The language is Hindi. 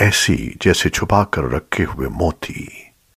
ऐसी जैसे छुपा कर रखे हुए मोती।